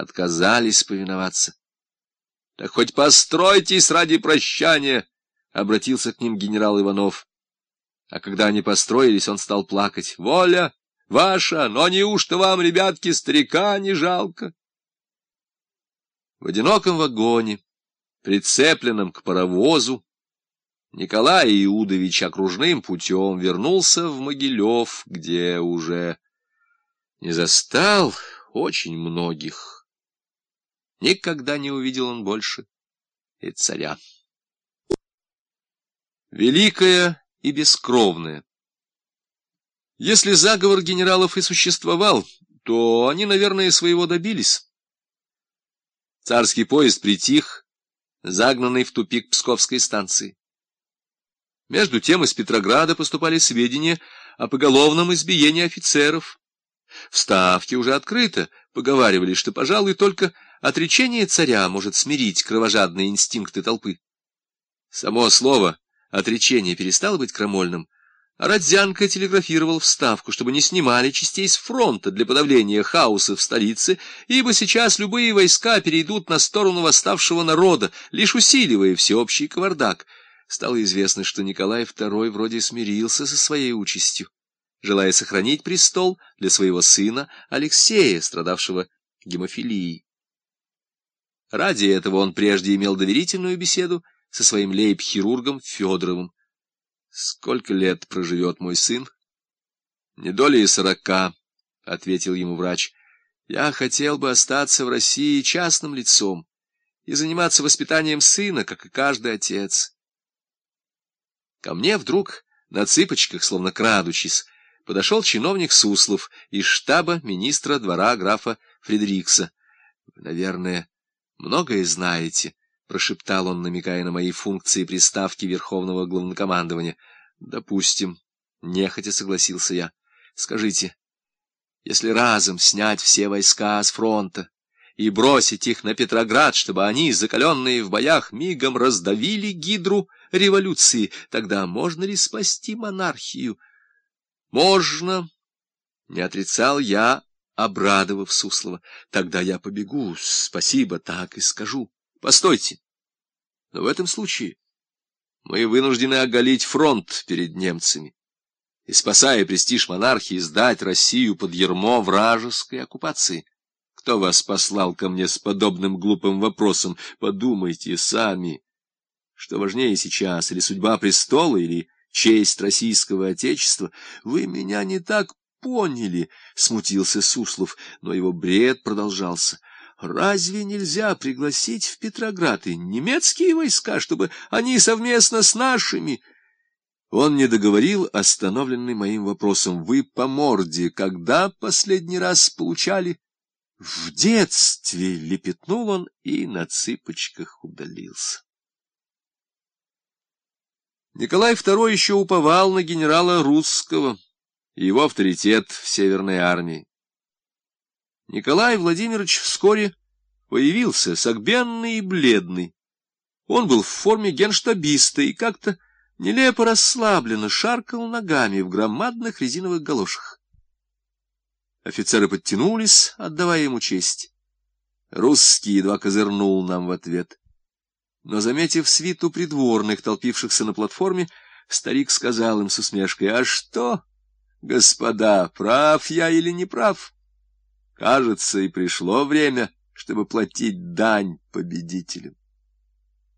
отказались повиноваться. — Так хоть постройтесь ради прощания, — обратился к ним генерал Иванов. А когда они построились, он стал плакать. — Воля ваша, но неужто вам, ребятки, старика не жалко? В одиноком вагоне, прицепленном к паровозу, Николай Иудович окружным путем вернулся в Могилев, где уже не застал очень многих. Никогда не увидел он больше и царя. Великая и бескровная. Если заговор генералов и существовал, то они, наверное, своего добились. Царский поезд притих, загнанный в тупик Псковской станции. Между тем из Петрограда поступали сведения о поголовном избиении офицеров. В Ставке уже открыто поговаривали, что, пожалуй, только отречение царя может смирить кровожадные инстинкты толпы. Само слово «отречение» перестало быть крамольным, а Родзянко телеграфировал в Ставку, чтобы не снимали частей с фронта для подавления хаоса в столице, ибо сейчас любые войска перейдут на сторону восставшего народа, лишь усиливая всеобщий кавардак — стало известно, что Николай II вроде смирился со своей участью, желая сохранить престол для своего сына Алексея, страдавшего гемофилией. Ради этого он прежде имел доверительную беседу со своим лейб-хирургом Федоровым. «Сколько лет проживет мой сын?» «Не долей сорока», — ответил ему врач. «Я хотел бы остаться в России частным лицом и заниматься воспитанием сына, как и каждый отец». Ко мне вдруг на цыпочках, словно крадучись, подошел чиновник Суслов из штаба министра двора графа Фредерикса. — наверное, многое знаете, — прошептал он, намекая на мои функции приставки Верховного Главнокомандования. — Допустим, — нехотя согласился я. — Скажите, если разом снять все войска с фронта и бросить их на Петроград, чтобы они, закаленные в боях, мигом раздавили гидру, — революции, тогда можно ли спасти монархию? Можно, не отрицал я, обрадовав Суслова. Тогда я побегу, спасибо, так и скажу. Постойте. Но в этом случае мы вынуждены оголить фронт перед немцами и, спасая престиж монархии, сдать Россию под ермо вражеской оккупации. Кто вас послал ко мне с подобным глупым вопросом? Подумайте сами. Что важнее сейчас, или судьба престола, или честь российского отечества? Вы меня не так поняли, — смутился Суслов, но его бред продолжался. Разве нельзя пригласить в Петроград и немецкие войска, чтобы они совместно с нашими... Он не договорил, остановленный моим вопросом. Вы по морде когда последний раз получали? В детстве лепетнул он и на цыпочках удалился. Николай II еще уповал на генерала Русского и его авторитет в Северной армии. Николай Владимирович вскоре появился, согбенный и бледный. Он был в форме генштабиста и как-то нелепо расслабленно шаркал ногами в громадных резиновых галошах. Офицеры подтянулись, отдавая ему честь. Русский едва козырнул нам в ответ. Но, заметив свиту придворных, толпившихся на платформе, старик сказал им с усмешкой, «А что, господа, прав я или не прав? Кажется, и пришло время, чтобы платить дань победителям».